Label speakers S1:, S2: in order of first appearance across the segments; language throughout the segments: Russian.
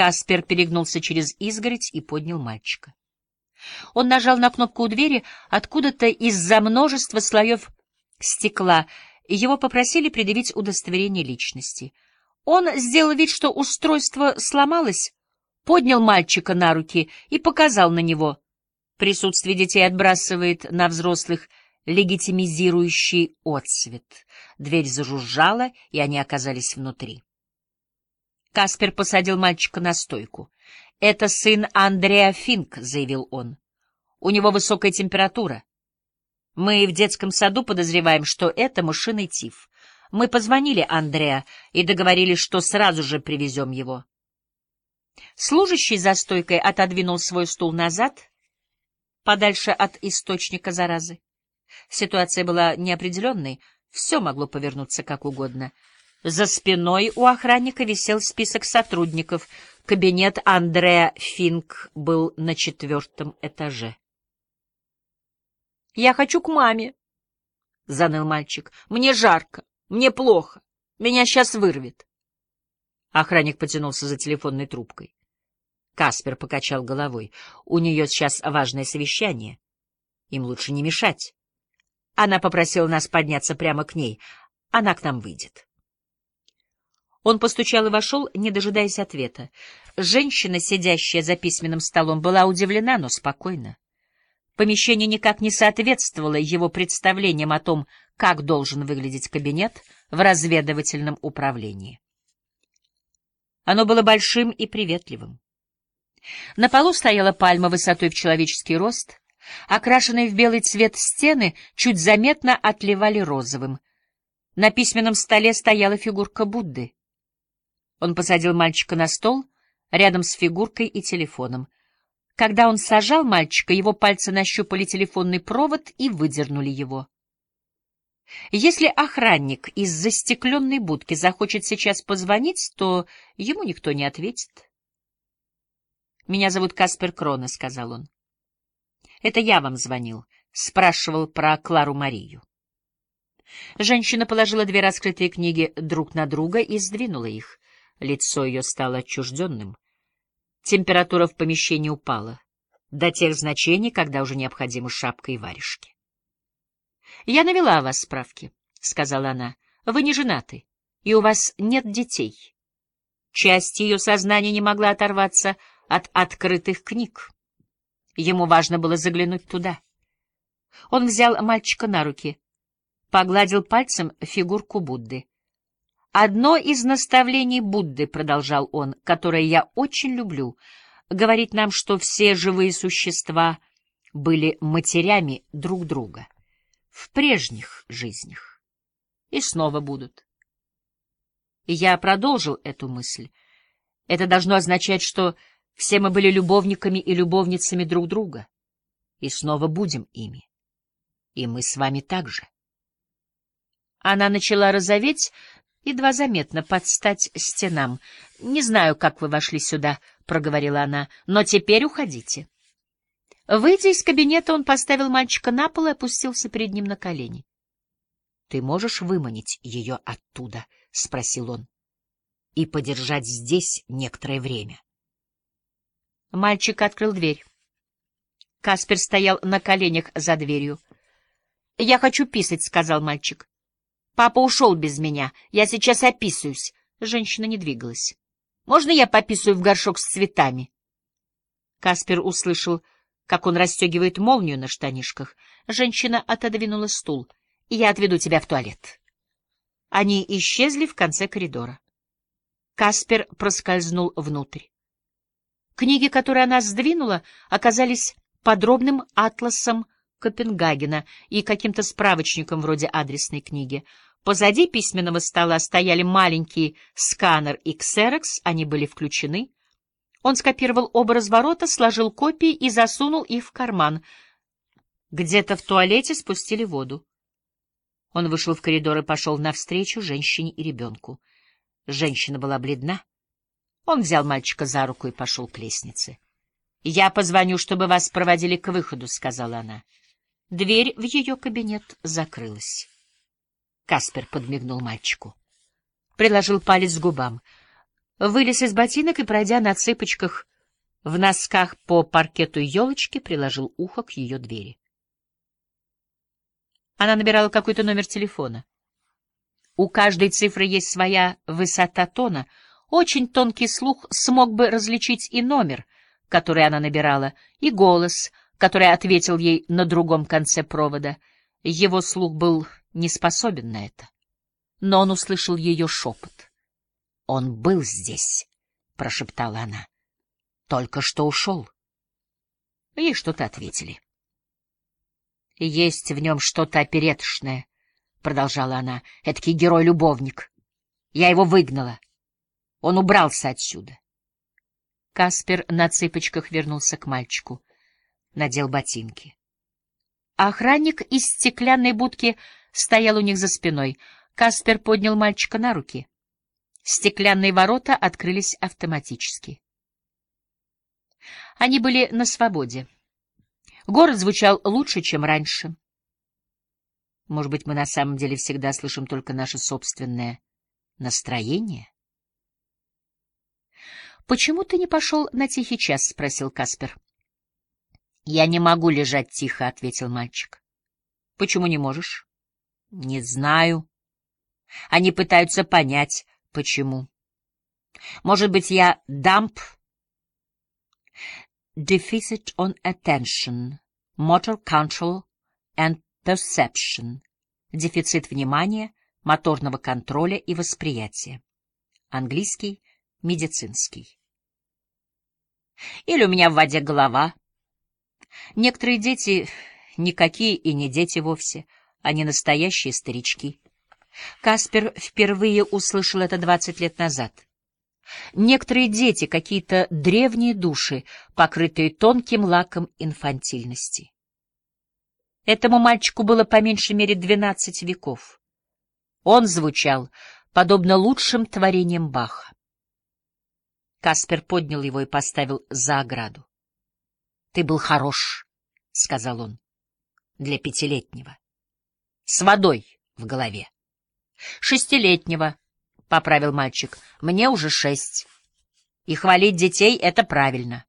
S1: Каспер перегнулся через изгородь и поднял мальчика. Он нажал на кнопку у двери, откуда-то из-за множества слоев стекла его попросили предъявить удостоверение личности. Он сделал вид, что устройство сломалось, поднял мальчика на руки и показал на него. Присутствие детей отбрасывает на взрослых легитимизирующий отсвет. Дверь зажужжала, и они оказались внутри. Каспер посадил мальчика на стойку. «Это сын Андреа Финк», — заявил он. «У него высокая температура. Мы в детском саду подозреваем, что это мышиный тиф. Мы позвонили Андреа и договорились, что сразу же привезем его». Служащий за стойкой отодвинул свой стул назад, подальше от источника заразы. Ситуация была неопределенной, все могло повернуться как угодно. За спиной у охранника висел список сотрудников. Кабинет Андреа Финк был на четвертом этаже. — Я хочу к маме, — заныл мальчик. — Мне жарко, мне плохо, меня сейчас вырвет. Охранник потянулся за телефонной трубкой. Каспер покачал головой. У нее сейчас важное совещание. Им лучше не мешать. Она попросила нас подняться прямо к ней. Она к нам выйдет. Он постучал и вошел, не дожидаясь ответа. Женщина, сидящая за письменным столом, была удивлена, но спокойна. Помещение никак не соответствовало его представлениям о том, как должен выглядеть кабинет в разведывательном управлении. Оно было большим и приветливым. На полу стояла пальма высотой в человеческий рост, Окрашенные в белый цвет стены чуть заметно отливали розовым. На письменном столе стояла фигурка Будды. Он посадил мальчика на стол рядом с фигуркой и телефоном. Когда он сажал мальчика, его пальцы нащупали телефонный провод и выдернули его. Если охранник из застекленной будки захочет сейчас позвонить, то ему никто не ответит. «Меня зовут Каспер Крона», — сказал он. Это я вам звонил, спрашивал про Клару Марию. Женщина положила две раскрытые книги друг на друга и сдвинула их. Лицо ее стало отчужденным. Температура в помещении упала до тех значений, когда уже необходимы шапка и варежки. — Я навела о вас справки, — сказала она. — Вы не женаты, и у вас нет детей. Часть ее сознания не могла оторваться от открытых книг. Ему важно было заглянуть туда. Он взял мальчика на руки, погладил пальцем фигурку Будды. «Одно из наставлений Будды, — продолжал он, — которое я очень люблю, говорит нам, что все живые существа были матерями друг друга в прежних жизнях и снова будут. Я продолжил эту мысль. Это должно означать, что все мы были любовниками и любовницами друг друга, и снова будем ими. И мы с вами также. Она начала розоветь, едва заметно, под стать стенам. — Не знаю, как вы вошли сюда, — проговорила она, — но теперь уходите. Выйдя из кабинета, он поставил мальчика на пол и опустился перед ним на колени. — Ты можешь выманить ее оттуда? — спросил он. — И подержать здесь некоторое время. — Мальчик открыл дверь. Каспер стоял на коленях за дверью. — Я хочу писать, — сказал мальчик. — Папа ушел без меня. Я сейчас описываюсь. Женщина не двигалась. — Можно я пописаю в горшок с цветами? Каспер услышал, как он расстегивает молнию на штанишках. Женщина отодвинула стул. — Я отведу тебя в туалет. Они исчезли в конце коридора. Каспер проскользнул внутрь. Книги, которые она сдвинула, оказались подробным атласом Копенгагена и каким-то справочником вроде адресной книги. Позади письменного стола стояли маленький сканер и ксерокс, они были включены. Он скопировал оба разворота, сложил копии и засунул их в карман. Где-то в туалете спустили воду. Он вышел в коридор и пошел навстречу женщине и ребенку. Женщина была бледна. Он взял мальчика за руку и пошел к лестнице. — Я позвоню, чтобы вас проводили к выходу, — сказала она. Дверь в ее кабинет закрылась. Каспер подмигнул мальчику. Приложил палец к губам. вылез из ботинок и, пройдя на цыпочках в носках по паркету елочки, приложил ухо к ее двери. Она набирала какой-то номер телефона. У каждой цифры есть своя высота тона. Очень тонкий слух смог бы различить и номер, который она набирала, и голос, который ответил ей на другом конце провода. Его слух был не способен на это. Но он услышал ее шепот. «Он был здесь», — прошептала она. «Только что ушел». Ей что-то ответили. «Есть в нем что-то опереточное», — продолжала она. «Эдакий герой-любовник. Я его выгнала. Он убрался отсюда». Каспер на цыпочках вернулся к мальчику. Надел ботинки. Охранник из стеклянной будки стоял у них за спиной. Каспер поднял мальчика на руки. Стеклянные ворота открылись автоматически. Они были на свободе. Город звучал лучше, чем раньше. Может быть, мы на самом деле всегда слышим только наше собственное настроение? «Почему ты не пошел на тихий час?» — спросил Каспер. «Я не могу лежать тихо», — ответил мальчик. «Почему не можешь?» «Не знаю». Они пытаются понять, почему. Может быть, я дамп Deficit on attention, motor control and perception. Дефицит внимания, моторного контроля и восприятия. Английский, медицинский. Или у меня в воде голова. Некоторые дети никакие и не дети вовсе, они настоящие старички. Каспер впервые услышал это двадцать лет назад. Некоторые дети — какие-то древние души, покрытые тонким лаком инфантильности. Этому мальчику было по меньшей мере двенадцать веков. Он звучал подобно лучшим творениям Баха. Каспер поднял его и поставил за ограду. — Ты был хорош, — сказал он, — для пятилетнего. С водой в голове. Шестилетнего, — поправил мальчик. — Мне уже шесть. И хвалить детей — это правильно.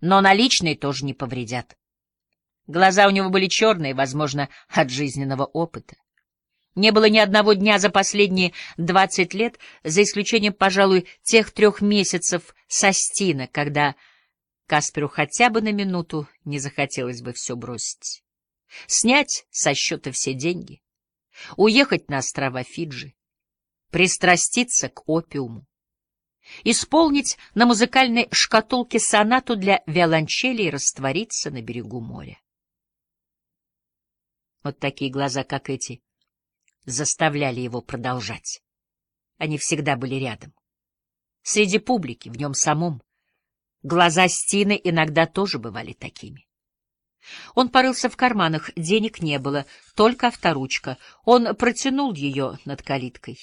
S1: Но наличные тоже не повредят. Глаза у него были черные, возможно, от жизненного опыта. Не было ни одного дня за последние двадцать лет, за исключением, пожалуй, тех трех месяцев со Стина, когда Касперу хотя бы на минуту не захотелось бы все бросить. Снять со счета все деньги, уехать на острова Фиджи, пристраститься к опиуму, исполнить на музыкальной шкатулке сонату для виолончели и раствориться на берегу моря. Вот такие глаза, как эти, заставляли его продолжать. Они всегда были рядом. Среди публики, в нем самом. Глаза Стины иногда тоже бывали такими. Он порылся в карманах, денег не было, только авторучка. Он протянул ее над калиткой.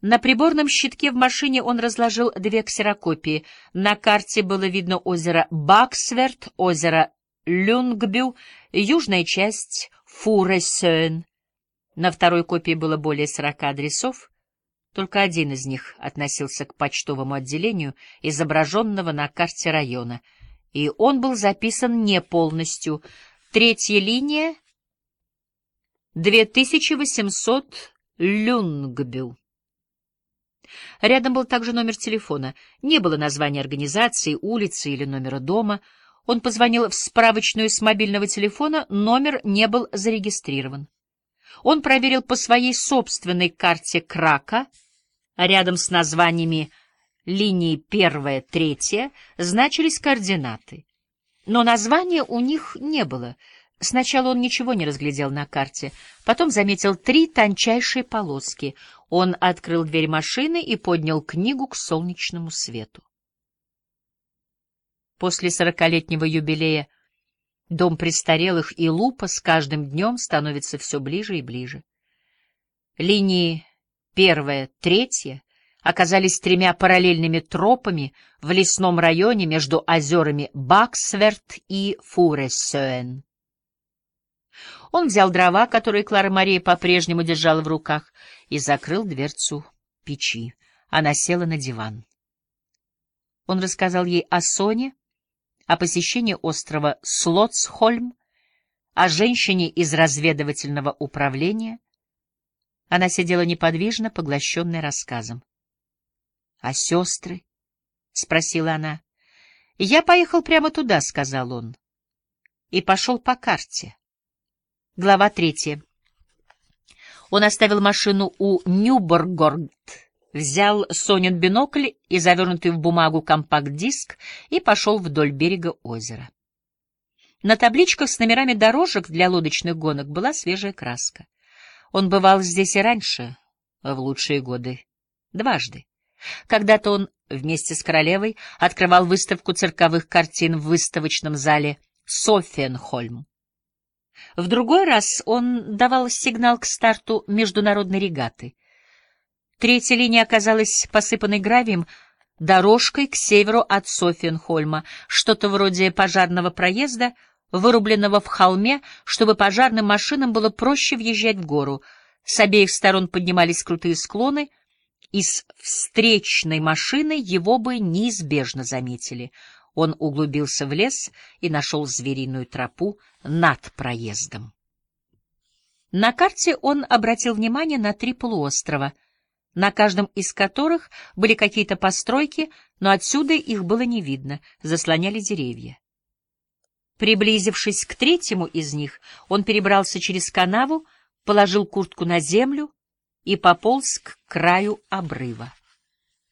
S1: На приборном щитке в машине он разложил две ксерокопии. На карте было видно озеро Баксверт, озеро Люнгбю, южная часть Фуресён. На второй копии было более сорока адресов. Только один из них относился к почтовому отделению, изображенного на карте района, и он был записан не полностью. Третья линия — 2800 Люнгбю. Рядом был также номер телефона. Не было названия организации, улицы или номера дома. Он позвонил в справочную с мобильного телефона, номер не был зарегистрирован. Он проверил по своей собственной карте Крака, рядом с названиями линии первая, третья, значились координаты. Но названия у них не было. Сначала он ничего не разглядел на карте, потом заметил три тончайшие полоски. Он открыл дверь машины и поднял книгу к солнечному свету. После сорокалетнего юбилея дом престарелых и лупа с каждым днем становится все ближе и ближе. Линии первая, третья оказались тремя параллельными тропами в лесном районе между озерами Баксверт и Фуресёен. Он взял дрова, которые Клара Мария по-прежнему держала в руках, и закрыл дверцу печи. Она села на диван. Он рассказал ей о Соне, о посещении острова Слотсхольм, о женщине из разведывательного управления. Она сидела неподвижно, поглощенная рассказом. — А сестры? — спросила она. — Я поехал прямо туда, — сказал он, и пошел по карте. Глава третья. Он оставил машину у Нюборгорд, взял Сонин бинокль и завернутый в бумагу компакт-диск и пошел вдоль берега озера. На табличках с номерами дорожек для лодочных гонок была свежая краска. Он бывал здесь и раньше, в лучшие годы, дважды. Когда-то он вместе с королевой открывал выставку цирковых картин в выставочном зале Софиенхольм. В другой раз он давал сигнал к старту международной регаты. Третья линия оказалась посыпанной гравием, дорожкой к северу от Софиенхольма, что-то вроде пожарного проезда, вырубленного в холме, чтобы пожарным машинам было проще въезжать в гору. С обеих сторон поднимались крутые склоны, и с встречной машины его бы неизбежно заметили — он углубился в лес и нашел звериную тропу над проездом. На карте он обратил внимание на три полуострова, на каждом из которых были какие-то постройки, но отсюда их было не видно, заслоняли деревья. Приблизившись к третьему из них, он перебрался через канаву, положил куртку на землю и пополз к краю обрыва.